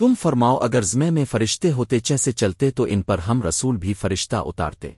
تم فرماؤ اگر زمے میں فرشتے ہوتے چیسے چلتے تو ان پر ہم رسول بھی فرشتہ اتارتے۔